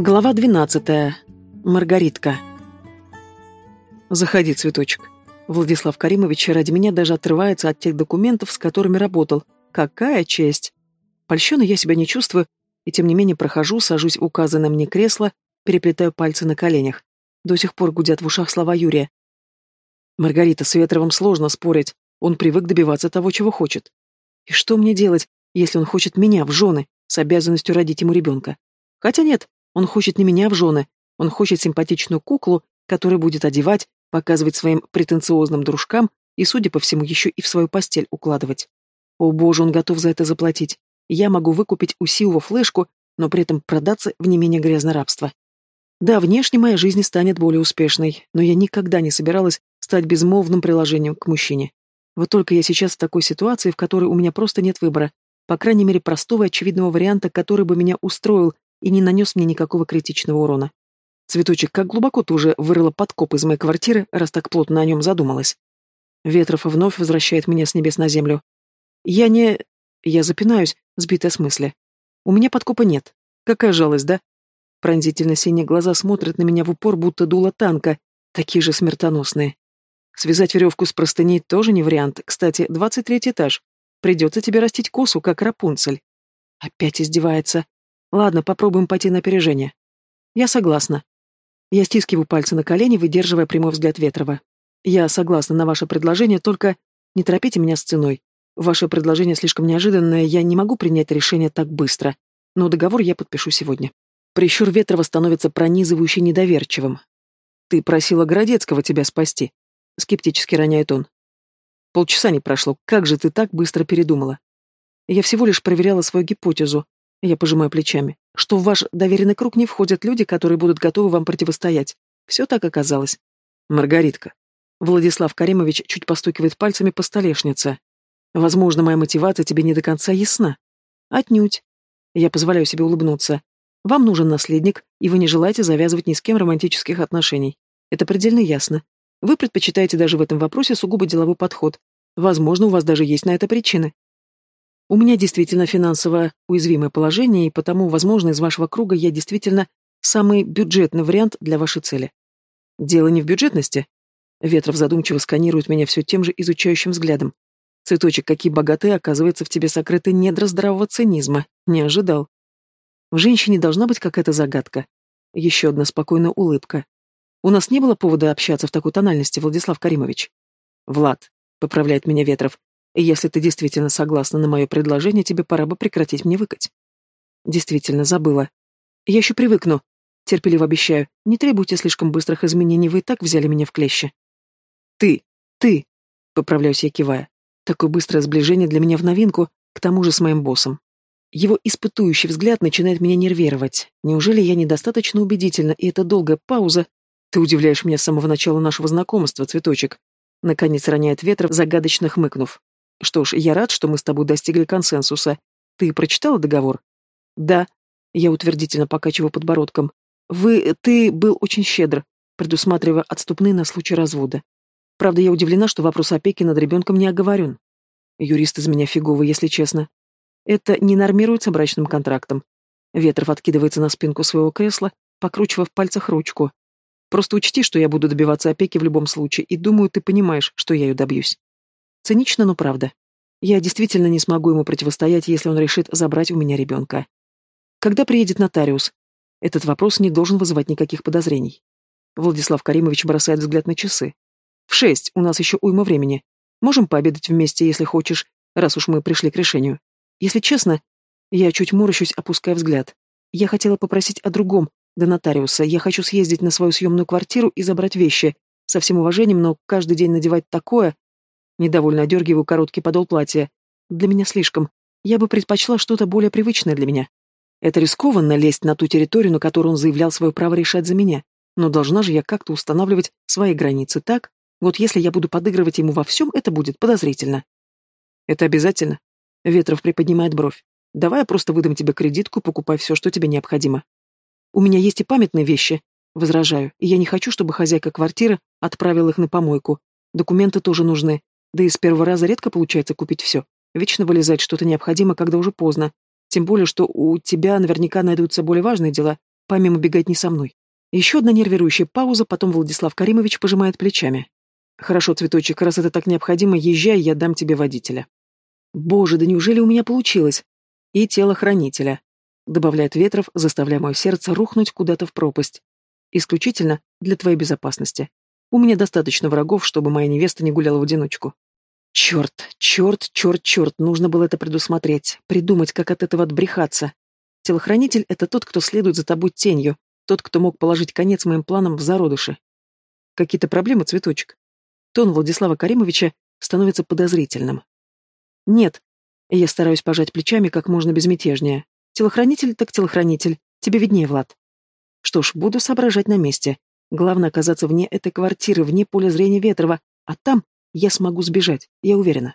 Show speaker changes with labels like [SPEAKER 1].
[SPEAKER 1] Глава 12. Маргаритка. Заходи, цветочек. Владислав Каримович ради меня даже отрывается от тех документов, с которыми работал. Какая честь! Польщенно я себя не чувствую, и тем не менее прохожу, сажусь в указанное мне кресло, переплетаю пальцы на коленях. До сих пор гудят в ушах слова Юрия. Маргарита, с Ветровым сложно спорить. Он привык добиваться того, чего хочет. И что мне делать, если он хочет меня в жены, с обязанностью родить ему ребенка? Хотя нет, он хочет не меня в жены, он хочет симпатичную куклу, которая будет одевать, показывать своим претенциозным дружкам и, судя по всему, еще и в свою постель укладывать. О боже, он готов за это заплатить. Я могу выкупить у Сиува флешку, но при этом продаться в не менее грязное рабство. Да, внешне моя жизнь станет более успешной, но я никогда не собиралась стать безмолвным приложением к мужчине. Вот только я сейчас в такой ситуации, в которой у меня просто нет выбора, по крайней мере простого и очевидного варианта, который бы меня устроил и не нанес мне никакого критичного урона. Цветочек, как глубоко ты уже вырыла подкоп из моей квартиры, раз так плотно о нем задумалась. Ветров вновь возвращает меня с небес на землю. Я не... Я запинаюсь, сбитая с мысли. У меня подкопа нет. Какая жалость, да? Пронзительно синие глаза смотрят на меня в упор, будто дуло танка, такие же смертоносные. Связать веревку с простыней тоже не вариант. Кстати, двадцать третий этаж. Придется тебе растить косу, как Рапунцель. Опять издевается. Ладно, попробуем пойти на опережение. Я согласна. Я стискиваю пальцы на колени, выдерживая прямой взгляд Ветрова. Я согласна на ваше предложение, только не торопите меня с ценой. Ваше предложение слишком неожиданное, я не могу принять решение так быстро. Но договор я подпишу сегодня. Прищур Ветрова становится пронизывающе недоверчивым. Ты просила Городецкого тебя спасти. Скептически роняет он. Полчаса не прошло. Как же ты так быстро передумала? Я всего лишь проверяла свою гипотезу. Я пожимаю плечами. Что в ваш доверенный круг не входят люди, которые будут готовы вам противостоять. Все так оказалось. Маргаритка. Владислав Каримович чуть постукивает пальцами по столешнице. Возможно, моя мотивация тебе не до конца ясна. Отнюдь. Я позволяю себе улыбнуться. Вам нужен наследник, и вы не желаете завязывать ни с кем романтических отношений. Это предельно ясно. Вы предпочитаете даже в этом вопросе сугубо деловой подход. Возможно, у вас даже есть на это причины. У меня действительно финансово уязвимое положение, и потому, возможно, из вашего круга я действительно самый бюджетный вариант для вашей цели. Дело не в бюджетности. Ветров задумчиво сканирует меня все тем же изучающим взглядом. Цветочек, какие богатые, оказывается, в тебе сокрыты недра здравого цинизма. Не ожидал. В женщине должна быть какая-то загадка. Еще одна спокойная улыбка. У нас не было повода общаться в такой тональности, Владислав Каримович. Влад, поправляет меня Ветров, если ты действительно согласна на мое предложение, тебе пора бы прекратить мне выкать. Действительно, забыла. Я еще привыкну. Терпеливо обещаю. Не требуйте слишком быстрых изменений, вы и так взяли меня в клещи. Ты, ты, поправляюсь я кивая. Такое быстрое сближение для меня в новинку, к тому же с моим боссом. Его испытующий взгляд начинает меня нервировать. Неужели я недостаточно убедительна, и эта долгая пауза... Ты удивляешь меня с самого начала нашего знакомства, цветочек. Наконец роняет ветров, загадочно хмыкнув. Что ж, я рад, что мы с тобой достигли консенсуса. Ты прочитала договор? Да. Я утвердительно покачиваю подбородком. Вы... ты был очень щедр, предусматривая отступные на случай развода. Правда, я удивлена, что вопрос опеки над ребенком не оговорен. Юрист из меня фиговый, если честно. Это не нормируется брачным контрактом. Ветров откидывается на спинку своего кресла, покручивая в пальцах ручку. Просто учти, что я буду добиваться опеки в любом случае, и думаю, ты понимаешь, что я ее добьюсь. Цинично, но правда. Я действительно не смогу ему противостоять, если он решит забрать у меня ребенка. Когда приедет нотариус? Этот вопрос не должен вызывать никаких подозрений. Владислав Каримович бросает взгляд на часы. В шесть, у нас еще уйма времени. Можем пообедать вместе, если хочешь, раз уж мы пришли к решению. Если честно, я чуть морщусь, опуская взгляд. Я хотела попросить о другом, до нотариуса. Я хочу съездить на свою съемную квартиру и забрать вещи. Со всем уважением, но каждый день надевать такое... Недовольно одергиваю короткий подол платья. Для меня слишком. Я бы предпочла что-то более привычное для меня. Это рискованно лезть на ту территорию, на которую он заявлял свое право решать за меня. Но должна же я как-то устанавливать свои границы так, вот если я буду подыгрывать ему во всем, это будет подозрительно. Это обязательно. Ветров приподнимает бровь. Давай я просто выдам тебе кредитку, покупай все, что тебе необходимо. У меня есть и памятные вещи, возражаю, и я не хочу, чтобы хозяйка квартиры отправила их на помойку. Документы тоже нужны. Да и с первого раза редко получается купить все. Вечно вылезать что-то необходимо, когда уже поздно. Тем более, что у тебя наверняка найдутся более важные дела. Помимо бегать не со мной. Еще одна нервирующая пауза, потом Владислав Каримович пожимает плечами. «Хорошо, цветочек, раз это так необходимо, езжай, я дам тебе водителя». «Боже, да неужели у меня получилось?» «И телохранителя», — добавляет Ветров, заставляя мое сердце рухнуть куда-то в пропасть. «Исключительно для твоей безопасности. У меня достаточно врагов, чтобы моя невеста не гуляла в одиночку». Черт, черт, черт, черт, нужно было это предусмотреть, придумать, как от этого отбрехаться. Телохранитель — это тот, кто следует за тобой тенью, тот, кто мог положить конец моим планам в зародыше. Какие-то проблемы, цветочек? Тон Владислава Каримовича становится подозрительным. Нет. Я стараюсь пожать плечами как можно безмятежнее. Телохранитель так телохранитель. Тебе виднее, Влад. Что ж, буду соображать на месте. Главное оказаться вне этой квартиры, вне поля зрения Ветрова, а там я смогу сбежать, я уверена.